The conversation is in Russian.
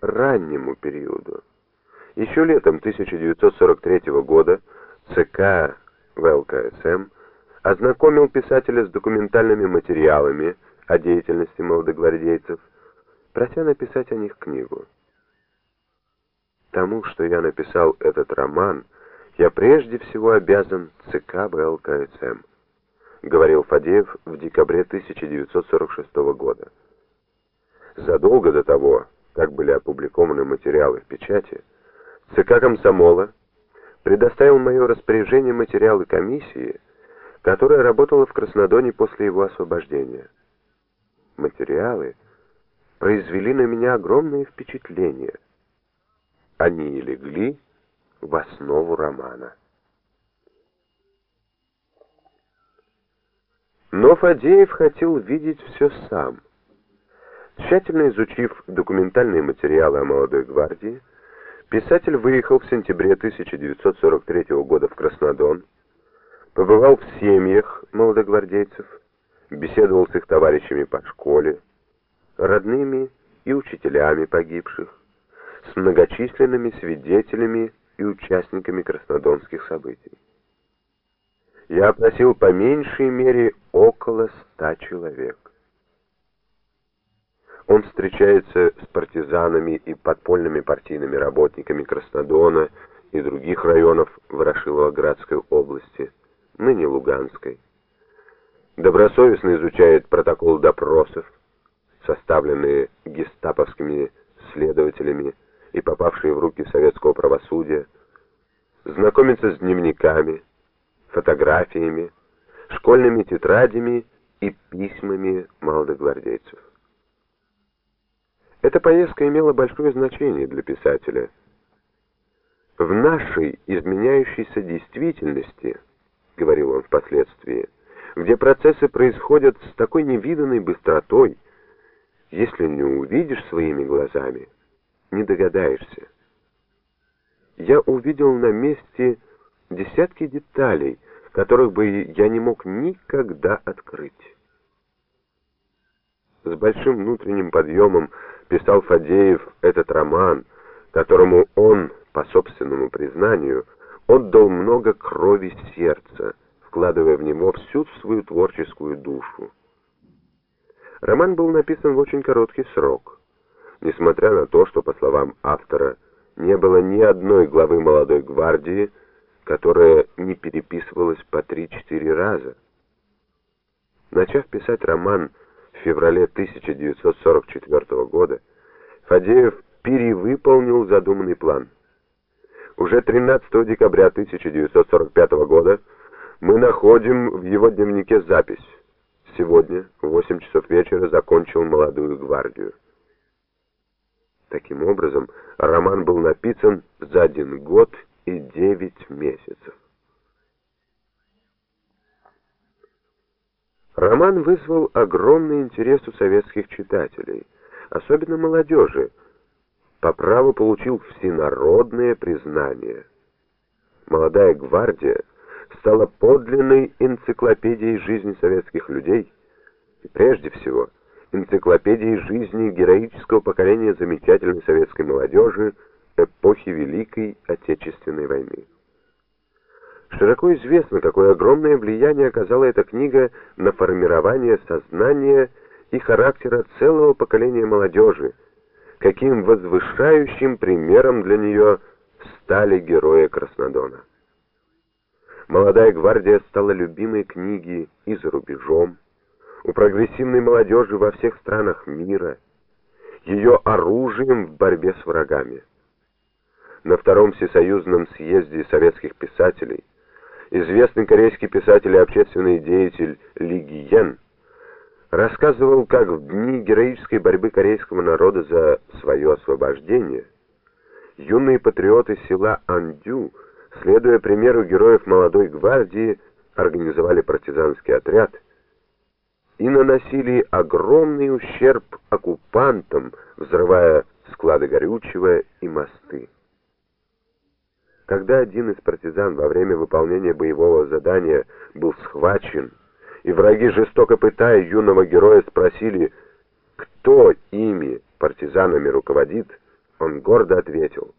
раннему периоду. Еще летом 1943 года ЦК ВЛКСМ ознакомил писателя с документальными материалами о деятельности молодогвардейцев, прося написать о них книгу. Тому, что я написал этот роман, я прежде всего обязан ЦК ВЛКСМ, говорил Фадеев в декабре 1946 года. Задолго до того, как были опубликованы материалы в печати, ЦК комсомола предоставил мое распоряжение материалы комиссии, которая работала в Краснодоне после его освобождения. Материалы произвели на меня огромное впечатление. Они и легли в основу романа. Но Фадеев хотел видеть все сам. Тщательно изучив документальные материалы о молодой гвардии, писатель выехал в сентябре 1943 года в Краснодон, побывал в семьях молодогвардейцев, беседовал с их товарищами по школе, родными и учителями погибших, с многочисленными свидетелями и участниками краснодонских событий. Я опросил по меньшей мере около ста человек. Он встречается с партизанами и подпольными партийными работниками Краснодона и других районов Ворошилово-Градской области, ныне Луганской. Добросовестно изучает протокол допросов, составленные гестаповскими следователями и попавшие в руки советского правосудия, знакомится с дневниками, фотографиями, школьными тетрадями и письмами молодогвардейцев. Эта поездка имела большое значение для писателя. В нашей изменяющейся действительности, говорил он впоследствии, где процессы происходят с такой невиданной быстротой, если не увидишь своими глазами, не догадаешься. Я увидел на месте десятки деталей, которых бы я не мог никогда открыть. С большим внутренним подъемом писал Фадеев этот роман, которому он, по собственному признанию, отдал много крови сердца, вкладывая в него всю свою творческую душу. Роман был написан в очень короткий срок, несмотря на то, что, по словам автора, не было ни одной главы молодой гвардии, которая не переписывалась по три-четыре раза. Начав писать роман в феврале 1944 года Фадеев перевыполнил задуманный план. Уже 13 декабря 1945 года мы находим в его дневнике запись. Сегодня в 8 часов вечера закончил молодую гвардию. Таким образом, роман был написан за один год и девять месяцев. Роман вызвал огромный интерес у советских читателей, особенно молодежи, по праву получил всенародное признание. Молодая гвардия стала подлинной энциклопедией жизни советских людей и прежде всего энциклопедией жизни героического поколения замечательной советской молодежи эпохи Великой Отечественной войны. Широко известно, какое огромное влияние оказала эта книга на формирование сознания и характера целого поколения молодежи, каким возвышающим примером для нее стали герои Краснодона. Молодая гвардия стала любимой книгой и за рубежом, у прогрессивной молодежи во всех странах мира, ее оружием в борьбе с врагами. На втором всесоюзном съезде советских писателей известный корейский писатель и общественный деятель Ли Гиен рассказывал, как в дни героической борьбы корейского народа за свое освобождение юные патриоты села Андю, следуя примеру героев молодой гвардии, организовали партизанский отряд и наносили огромный ущерб оккупантам, взрывая склады горючего и мосты. Когда один из партизан во время выполнения боевого задания был схвачен, и враги, жестоко пытая юного героя, спросили, кто ими, партизанами, руководит, Он гордо ответил —